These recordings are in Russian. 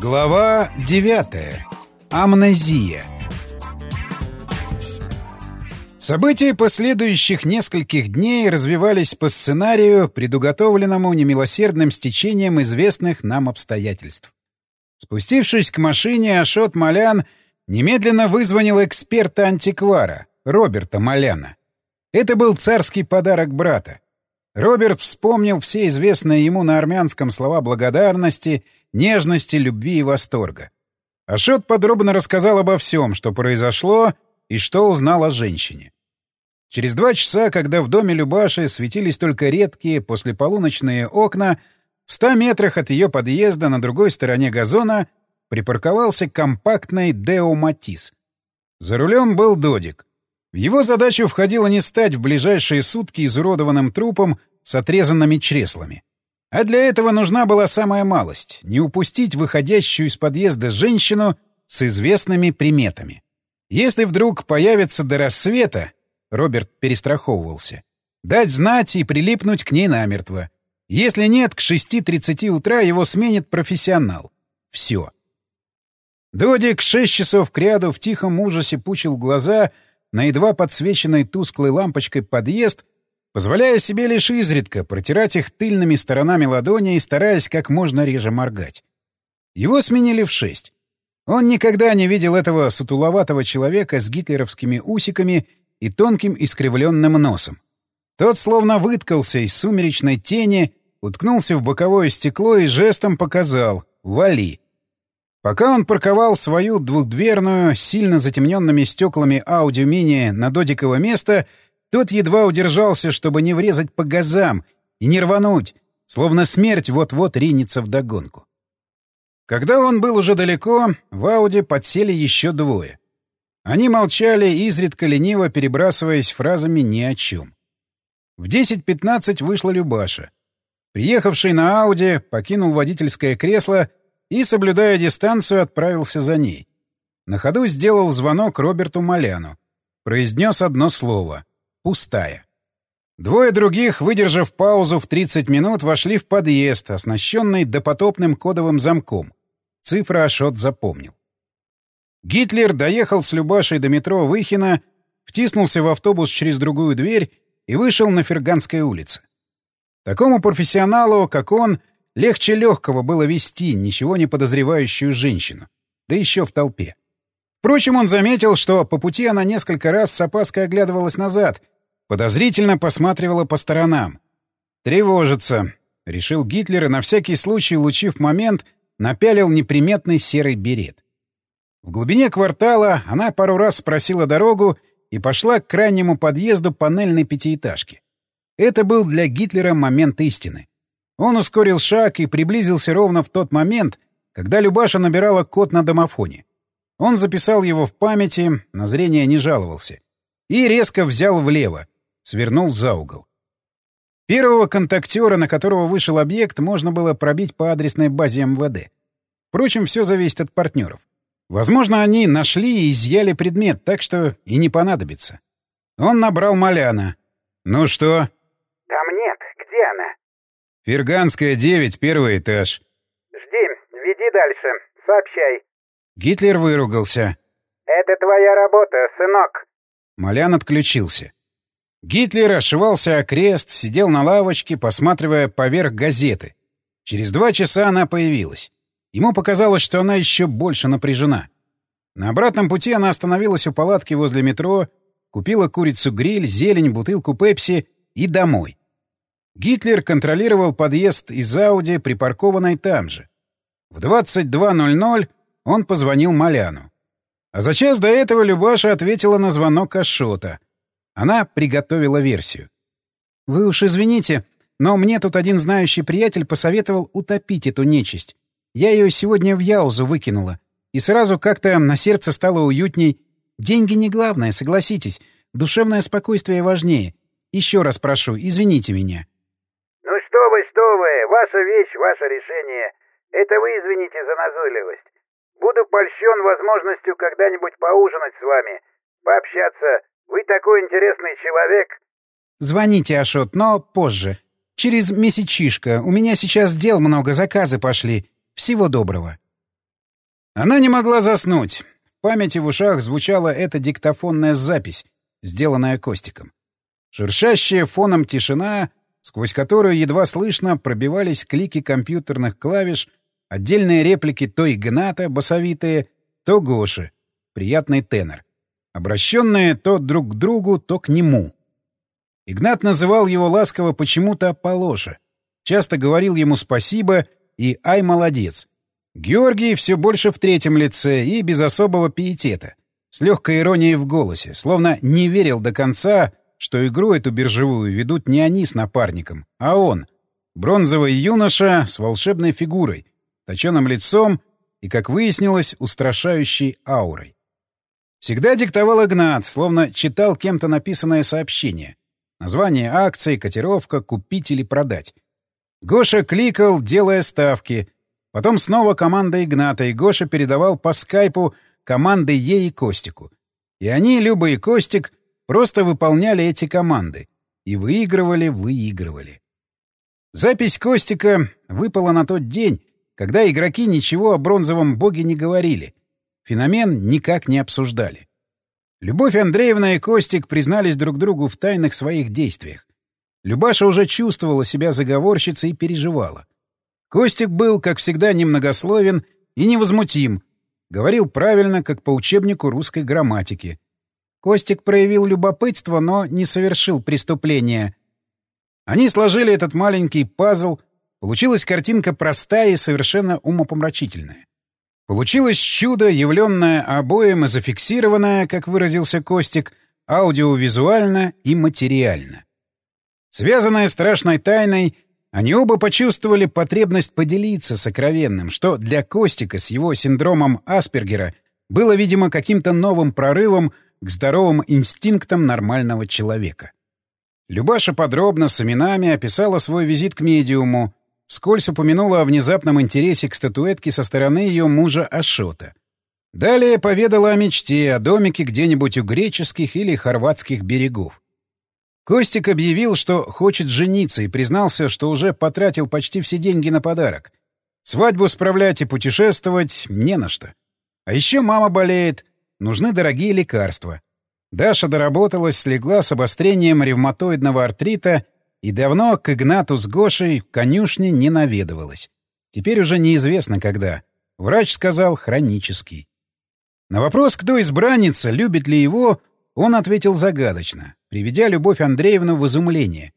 Глава 9. Амнезия. События последующих нескольких дней развивались по сценарию, предуготовленному немилосердным стечением известных нам обстоятельств. Спустившись к машине, Ашот Малян немедленно вызвонил эксперта-антиквара, Роберта Маляна. Это был царский подарок брата. Роберт вспомнил все известные ему на армянском слова благодарности, нежности, любви и восторга. Ашот подробно рассказал обо всем, что произошло и что узнал о женщине. Через два часа, когда в доме Любаши светились только редкие послеполуночные окна, в ста метрах от ее подъезда на другой стороне газона припарковался компактный Део Матис. За рулем был Додик. В его задачу входило не стать в ближайшие сутки изуродованным трупом с отрезанными чреслами. А для этого нужна была самая малость — не упустить выходящую из подъезда женщину с известными приметами. Если вдруг появится до рассвета, Роберт перестраховывался, дать знать и прилипнуть к ней намертво. Если нет, к 6.30 утра его сменит профессионал. Все. Додик шесть часов кряду в тихом ужасе пучил глаза — на едва подсвеченный тусклой лампочкой подъезд, позволяя себе лишь изредка протирать их тыльными сторонами ладони и стараясь как можно реже моргать. Его сменили в шесть. Он никогда не видел этого сутуловатого человека с гитлеровскими усиками и тонким искривленным носом. Тот словно выткался из сумеречной тени, уткнулся в боковое стекло и жестом показал «Вали». Пока он парковал свою двухдверную, сильно затемненными стеклами Mini на додиковое место, тот едва удержался, чтобы не врезать по газам и не рвануть, словно смерть вот-вот ринется вдогонку. Когда он был уже далеко, в Ауди подсели еще двое. Они молчали, изредка лениво перебрасываясь фразами ни о чем. В 10.15 вышла Любаша. Приехавший на Ауди покинул водительское кресло — и, соблюдая дистанцию, отправился за ней. На ходу сделал звонок Роберту Маляну. Произнес одно слово — «пустая». Двое других, выдержав паузу в 30 минут, вошли в подъезд, оснащенный допотопным кодовым замком. Цифра Ашот запомнил. Гитлер доехал с Любашей до метро Выхина, втиснулся в автобус через другую дверь и вышел на Ферганской улице. Такому профессионалу, как он, Легче легкого было вести ничего не подозревающую женщину, да еще в толпе. Впрочем, он заметил, что по пути она несколько раз с опаской оглядывалась назад, подозрительно посматривала по сторонам. «Тревожится», — решил Гитлер и на всякий случай, лучив момент, напялил неприметный серый берет. В глубине квартала она пару раз спросила дорогу и пошла к крайнему подъезду панельной пятиэтажки. Это был для Гитлера момент истины. Он ускорил шаг и приблизился ровно в тот момент, когда Любаша набирала код на домофоне. Он записал его в памяти, на зрение не жаловался. И резко взял влево, свернул за угол. Первого контактера, на которого вышел объект, можно было пробить по адресной базе МВД. Впрочем, все зависит от партнеров. Возможно, они нашли и изъяли предмет, так что и не понадобится. Он набрал Маляна. «Ну что?» «Ферганская, 9, первый этаж». «Жди, веди дальше, сообщай». Гитлер выругался. «Это твоя работа, сынок». Малян отключился. Гитлер ошивался окрест, сидел на лавочке, посматривая поверх газеты. Через два часа она появилась. Ему показалось, что она еще больше напряжена. На обратном пути она остановилась у палатки возле метро, купила курицу-гриль, зелень, бутылку пепси и домой. Гитлер контролировал подъезд из Ауди, припаркованной там же. В 22.00 он позвонил Маляну. А за час до этого Любаша ответила на звонок Ашота. Она приготовила версию. «Вы уж извините, но мне тут один знающий приятель посоветовал утопить эту нечисть. Я ее сегодня в Яузу выкинула. И сразу как-то на сердце стало уютней. Деньги не главное, согласитесь. Душевное спокойствие важнее. Еще раз прошу, извините меня ваша вещь, ваше решение. Это вы извините за назойливость. Буду польщен возможностью когда-нибудь поужинать с вами, пообщаться. Вы такой интересный человек. Звоните, Ашот, но позже. Через месячишко. У меня сейчас дел много, заказы пошли. Всего доброго. Она не могла заснуть. В памяти в ушах звучала эта диктофонная запись, сделанная Костиком. Шуршащая фоном тишина, сквозь которую едва слышно пробивались клики компьютерных клавиш, отдельные реплики то Игната, басовитые, то Гоши, приятный тенор, обращенные то друг к другу, то к нему. Игнат называл его ласково почему-то Полоша, часто говорил ему спасибо и «ай, молодец», Георгий все больше в третьем лице и без особого пиетета, с легкой иронией в голосе, словно не верил до конца, что игру эту биржевую ведут не они с напарником, а он, бронзовый юноша с волшебной фигурой, точеным лицом и, как выяснилось, устрашающей аурой. Всегда диктовал Игнат, словно читал кем-то написанное сообщение. Название акции, котировка, купить или продать. Гоша кликал, делая ставки — Потом снова команда Игната, и Гоша передавал по скайпу команды ей и Костику. И они, Люба и Костик, просто выполняли эти команды. И выигрывали, выигрывали. Запись Костика выпала на тот день, когда игроки ничего о бронзовом боге не говорили. Феномен никак не обсуждали. Любовь Андреевна и Костик признались друг другу в тайных своих действиях. Любаша уже чувствовала себя заговорщицей и переживала. Костик был, как всегда, немногословен и невозмутим. Говорил правильно, как по учебнику русской грамматики. Костик проявил любопытство, но не совершил преступления. Они сложили этот маленький пазл. Получилась картинка простая и совершенно умопомрачительная. Получилось чудо, явленное обоим и зафиксированное, как выразился Костик, аудиовизуально и материально. Связанное страшной тайной — они оба почувствовали потребность поделиться сокровенным, что для Костика с его синдромом Аспергера было, видимо, каким-то новым прорывом к здоровым инстинктам нормального человека. Любаша подробно, с именами, описала свой визит к медиуму, вскользь упомянула о внезапном интересе к статуэтке со стороны ее мужа Ашота. Далее поведала о мечте, о домике где-нибудь у греческих или хорватских берегов. Костик объявил, что хочет жениться, и признался, что уже потратил почти все деньги на подарок. Свадьбу справлять и путешествовать не на что. А еще мама болеет, нужны дорогие лекарства. Даша доработалась, слегла с обострением ревматоидного артрита и давно к Игнату с Гошей в конюшне не наведывалась. Теперь уже неизвестно когда. Врач сказал хронический. На вопрос, кто избранница, любит ли его, он ответил загадочно приведя Любовь Андреевну в изумление.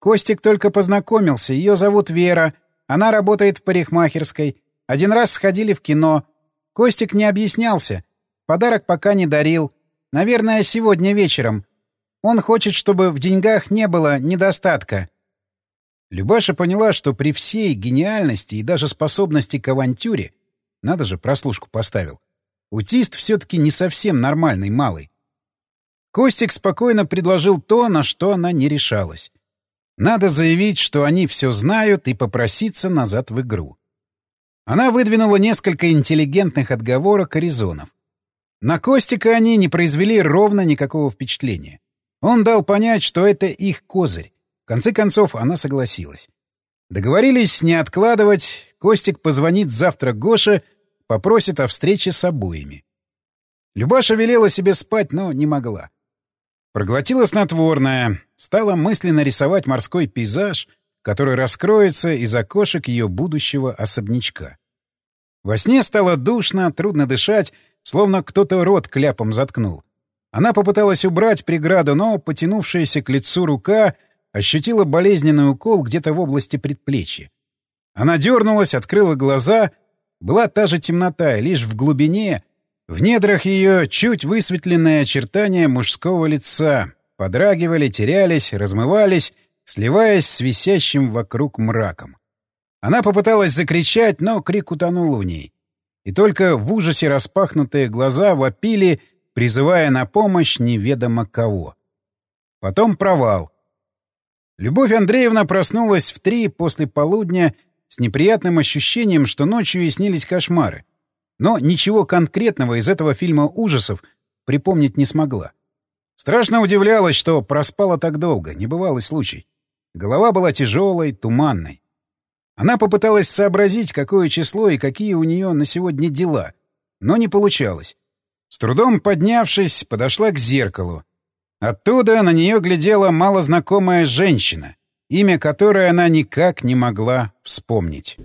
Костик только познакомился, ее зовут Вера, она работает в парикмахерской. Один раз сходили в кино. Костик не объяснялся, подарок пока не дарил. Наверное, сегодня вечером. Он хочет, чтобы в деньгах не было недостатка. Любаша поняла, что при всей гениальности и даже способности к авантюре, надо же, прослушку поставил, аутист все-таки не совсем нормальный малый. Костик спокойно предложил то, на что она не решалась. Надо заявить, что они все знают, и попроситься назад в игру. Она выдвинула несколько интеллигентных отговорок и резонов. На Костика они не произвели ровно никакого впечатления. Он дал понять, что это их козырь. В конце концов, она согласилась. Договорились не откладывать, Костик позвонит завтра Гоше, попросит о встрече с обоими. Любаша велела себе спать, но не могла. Проглотила снотворное, стала мысленно рисовать морской пейзаж, который раскроется из окошек ее будущего особнячка. Во сне стало душно, трудно дышать, словно кто-то рот кляпом заткнул. Она попыталась убрать преграду, но потянувшаяся к лицу рука ощутила болезненный укол где-то в области предплечья. Она дернулась, открыла глаза. Была та же темнота, лишь в глубине в недрах ее чуть высветленные очертания мужского лица подрагивали, терялись, размывались, сливаясь с висящим вокруг мраком. Она попыталась закричать, но крик утонул в ней. И только в ужасе распахнутые глаза вопили, призывая на помощь неведомо кого. Потом провал. Любовь Андреевна проснулась в три после полудня с неприятным ощущением, что ночью ей снились кошмары. Но ничего конкретного из этого фильма ужасов припомнить не смогла. Страшно удивлялась, что проспала так долго, небывалый случай. Голова была тяжелой, туманной. Она попыталась сообразить, какое число и какие у нее на сегодня дела, но не получалось. С трудом поднявшись, подошла к зеркалу. Оттуда на нее глядела малознакомая женщина, имя которой она никак не могла вспомнить.